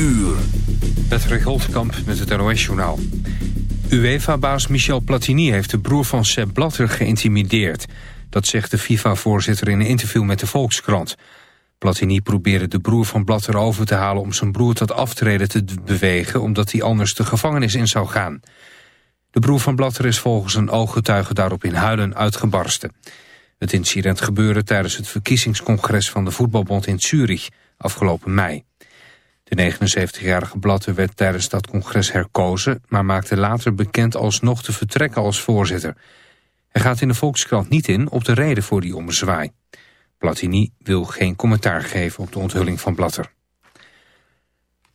uur. Patrick Holtkamp met het NOS-journaal. UEFA-baas Michel Platini heeft de broer van Sepp Blatter geïntimideerd. Dat zegt de FIFA-voorzitter in een interview met de Volkskrant. Platini probeerde de broer van Blatter over te halen om zijn broer tot aftreden te bewegen... omdat hij anders de gevangenis in zou gaan. De broer van Blatter is volgens een ooggetuige daarop in huilen uitgebarsten. Het incident gebeurde tijdens het verkiezingscongres van de voetbalbond in Zurich afgelopen mei. De 79-jarige Blatter werd tijdens dat congres herkozen... maar maakte later bekend alsnog te vertrekken als voorzitter. Hij gaat in de Volkskrant niet in op de reden voor die ommezwaai. Platini wil geen commentaar geven op de onthulling van Blatter.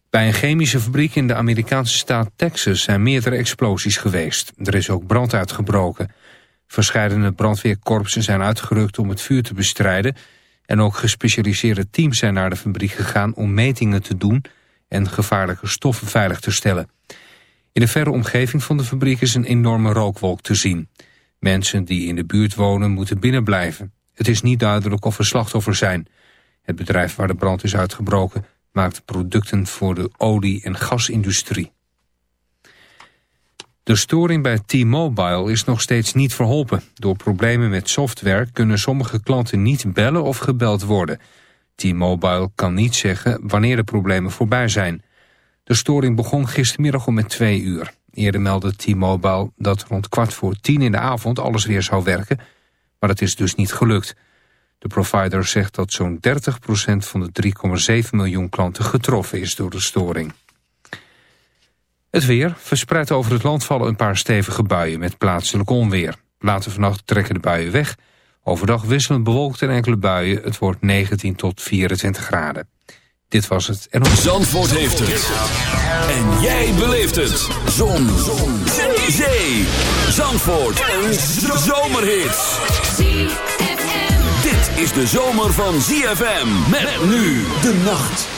Bij een chemische fabriek in de Amerikaanse staat Texas zijn meerdere explosies geweest. Er is ook brand uitgebroken. Verscheidene brandweerkorpsen zijn uitgerukt om het vuur te bestrijden... en ook gespecialiseerde teams zijn naar de fabriek gegaan om metingen te doen... en gevaarlijke stoffen veilig te stellen. In de verre omgeving van de fabriek is een enorme rookwolk te zien. Mensen die in de buurt wonen moeten binnenblijven. Het is niet duidelijk of er slachtoffers zijn. Het bedrijf waar de brand is uitgebroken maakt producten voor de olie- en gasindustrie. De storing bij T-Mobile is nog steeds niet verholpen. Door problemen met software kunnen sommige klanten niet bellen of gebeld worden. T-Mobile kan niet zeggen wanneer de problemen voorbij zijn. De storing begon gistermiddag om met twee uur. Eerder meldde T-Mobile dat rond kwart voor tien in de avond alles weer zou werken... maar dat is dus niet gelukt. De provider zegt dat zo'n 30% van de 3,7 miljoen klanten getroffen is door de storing. Het weer. Verspreid over het land vallen een paar stevige buien met plaatselijk onweer. Later vannacht trekken de buien weg. Overdag wisselend bewolkt en enkele buien. Het wordt 19 tot 24 graden. Dit was het. En... Zandvoort heeft het. En jij beleeft het. Zon. Zon. Zee. Zandvoort. Een zomerhit. Dit is de zomer van ZFM. Met nu de nacht.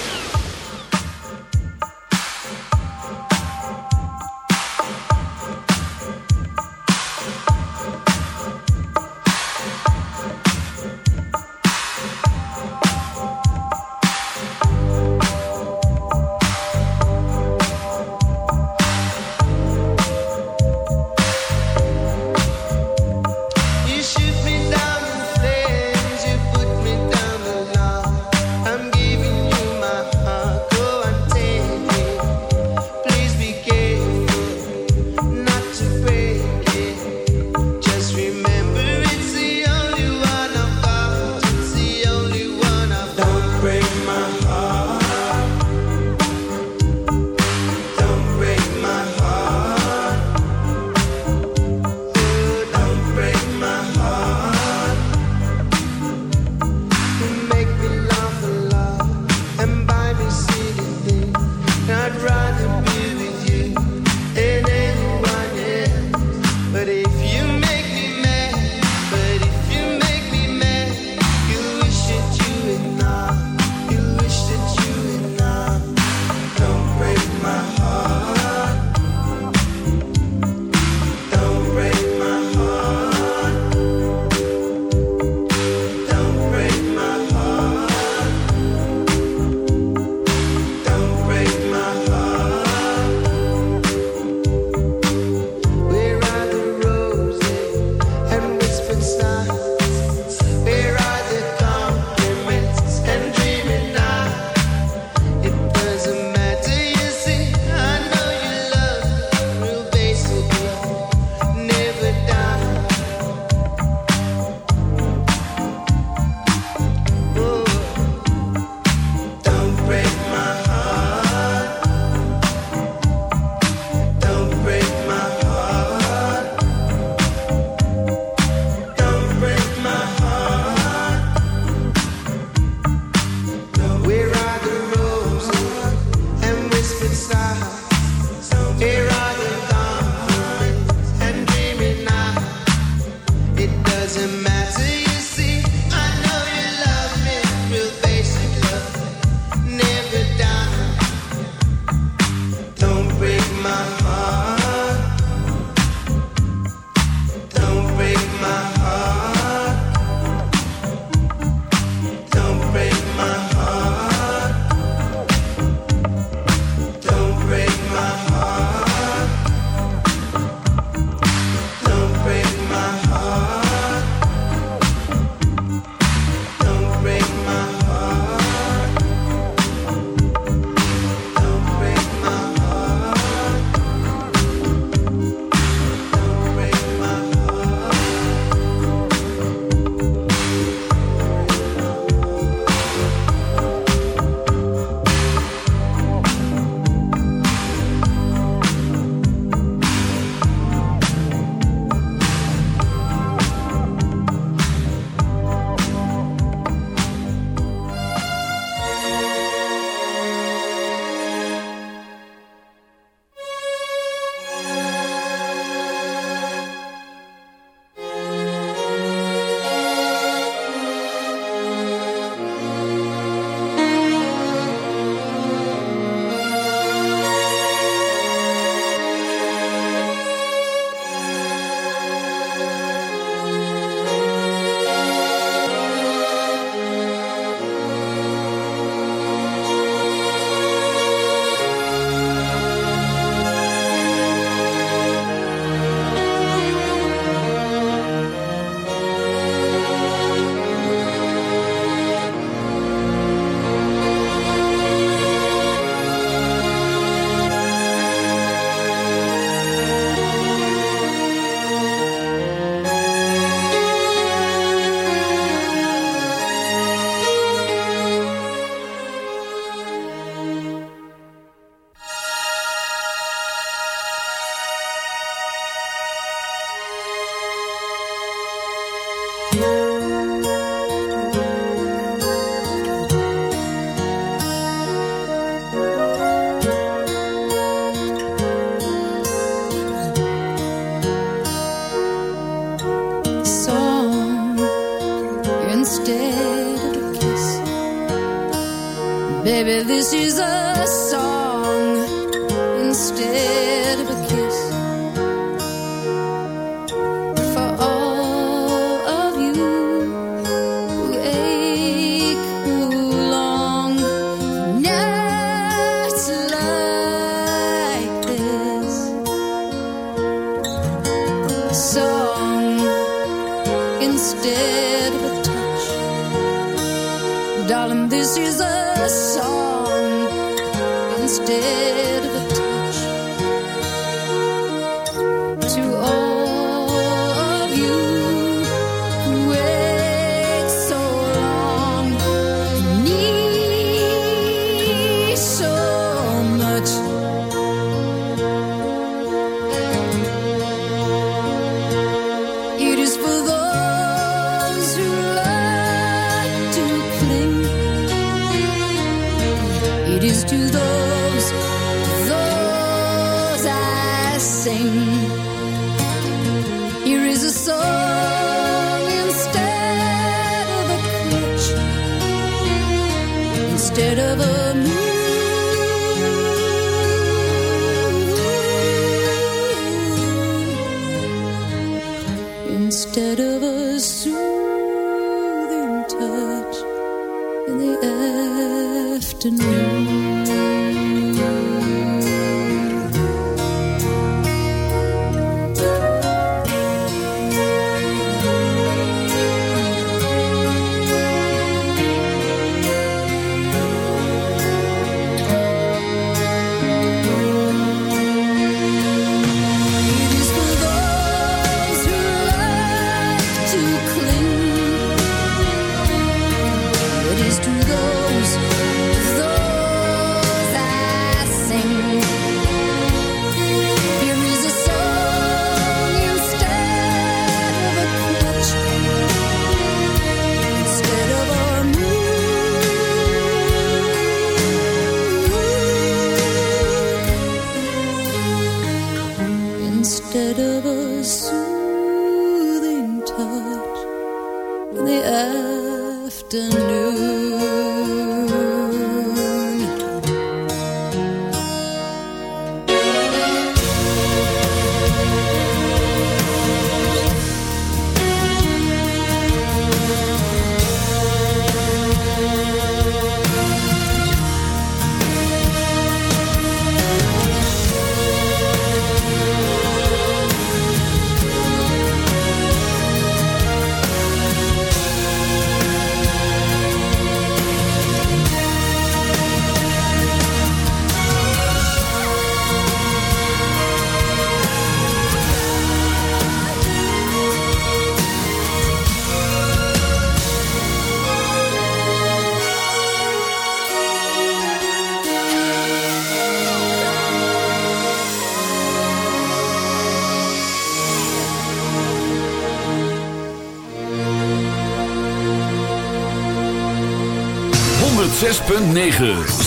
106.9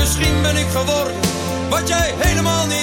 misschien ben ik geworden wat jij helemaal niet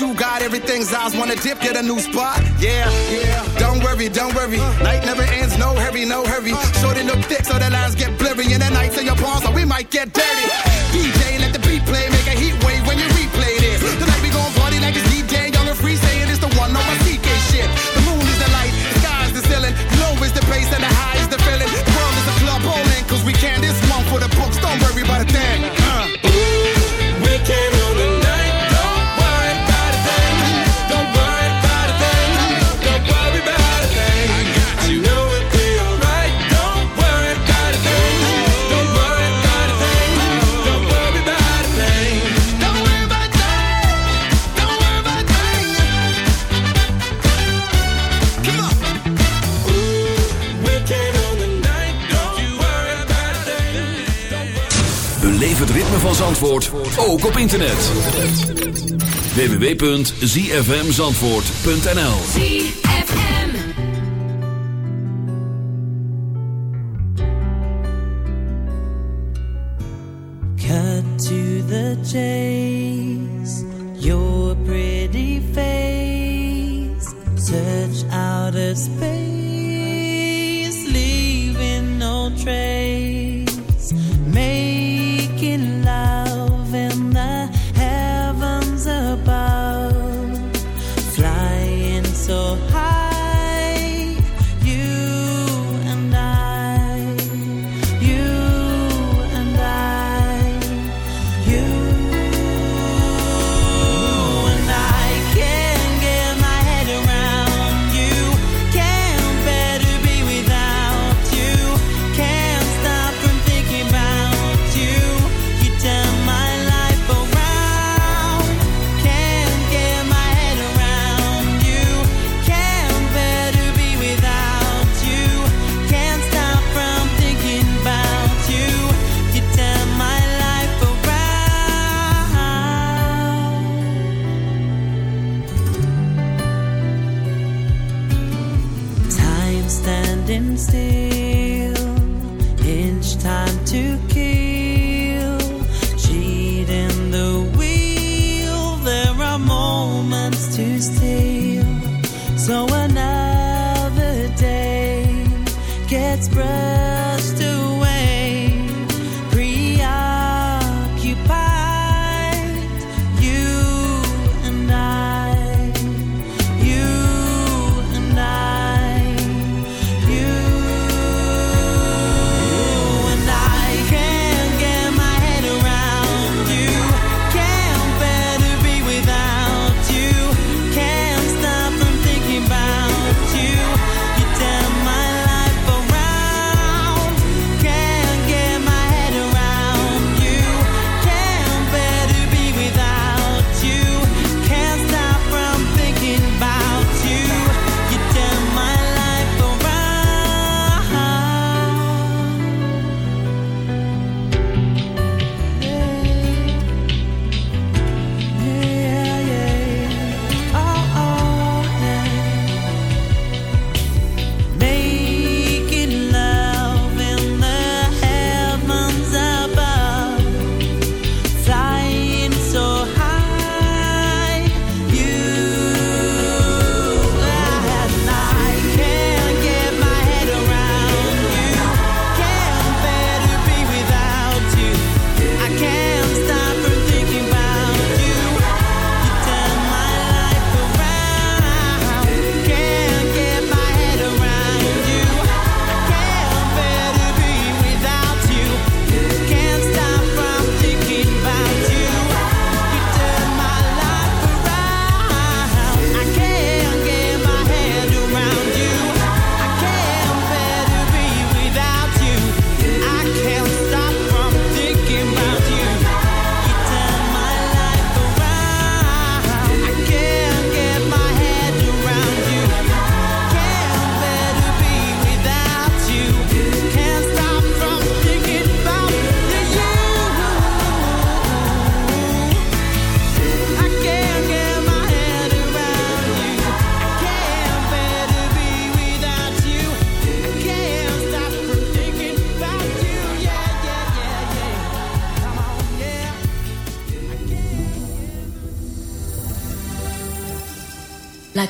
you got everything's eyes wanna dip, get a new spot. Yeah, yeah. Don't worry, don't worry. Night never ends, no hurry, no hurry. ook op internet. www.zfmzandvoort.nl ZFM Cut to the chase Your pretty face. Search out of space Leaving no trace.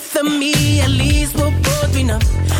death of me, at least we'll both be numb.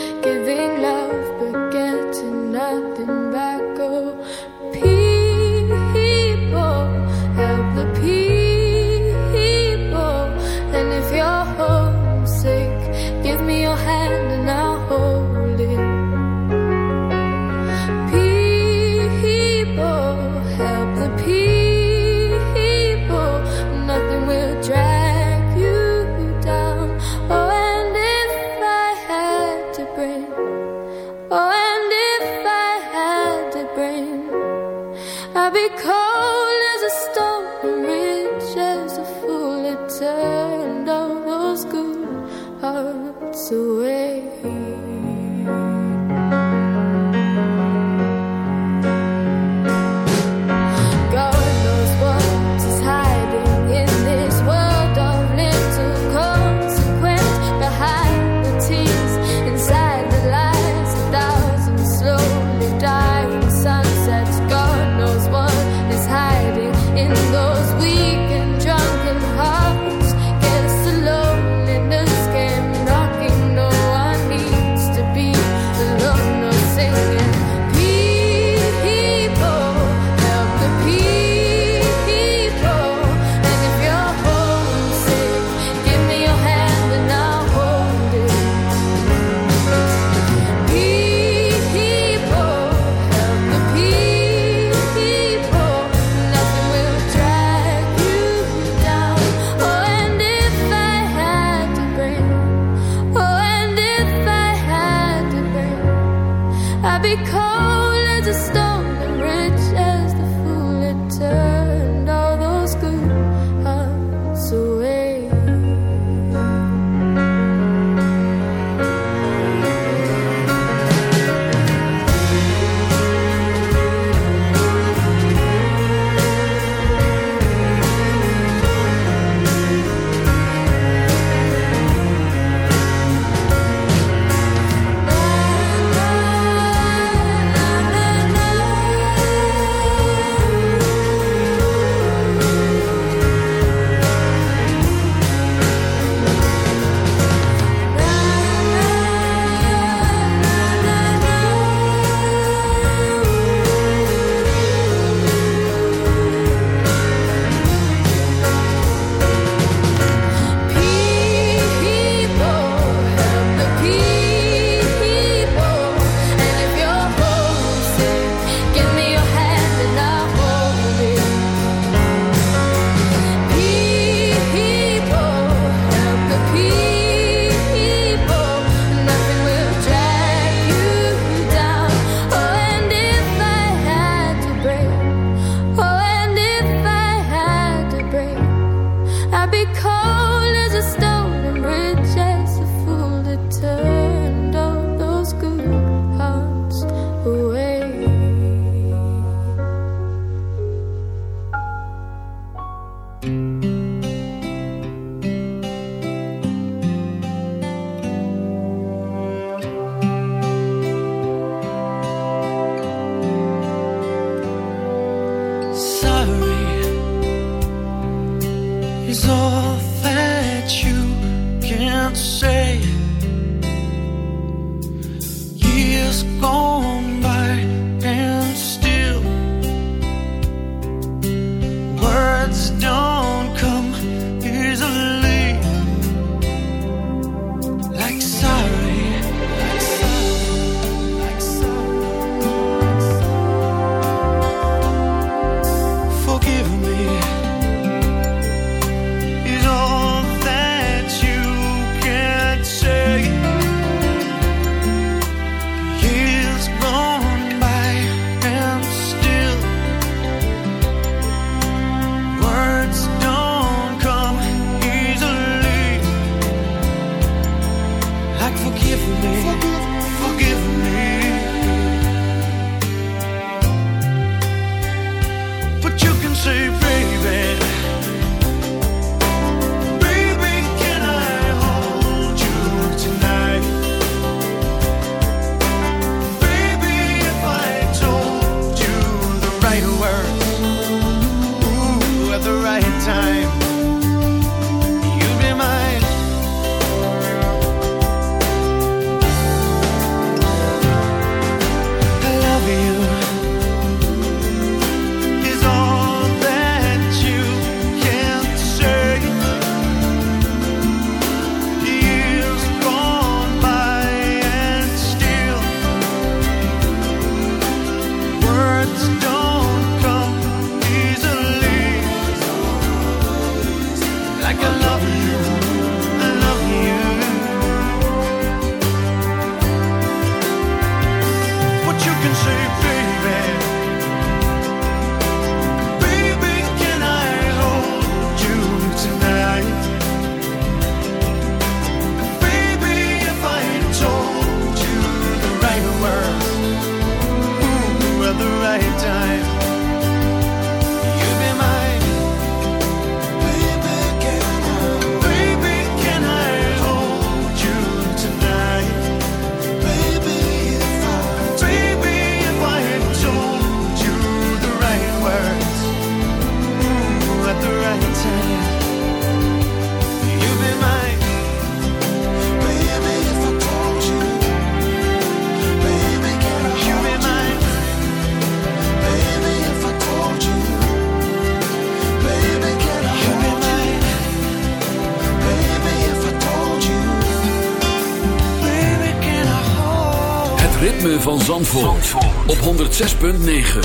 Zandvoort, op 106.9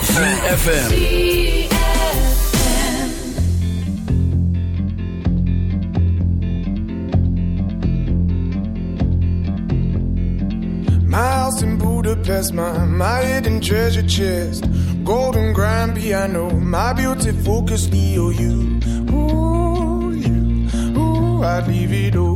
CFFM My house in Budapest, my, my hidden treasure chest. Golden grand piano, my beauty focus EOU. Ooh, you, ooh, I'd leave it all.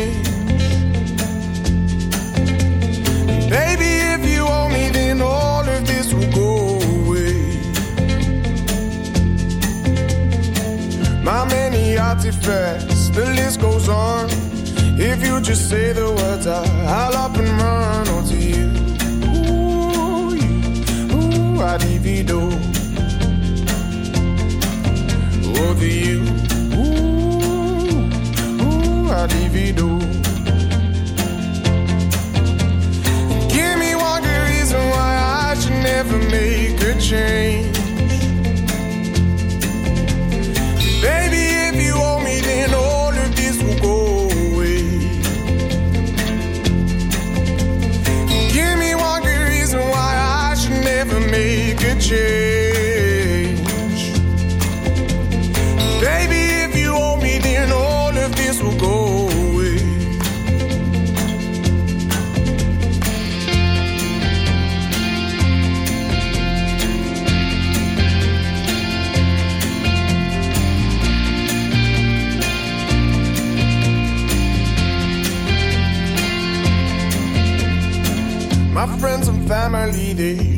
Many artifacts, the list goes on. If you just say the words, I, I'll up and run onto you. Ooh, you, ooh, I'd even Over you, ooh, ooh, I'd even oh, Give me one good reason why I should never make a change. Baby, if you owe me, then all of this will go away. My friends and family. They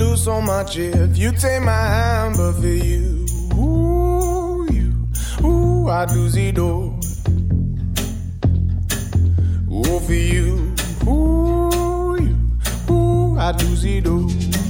fear they'll lose so much if you take my hand, but for you, ooh, you, ooh, I'd lose it all. Ooh, for you, ooh, you, ooh, I'd lose it all.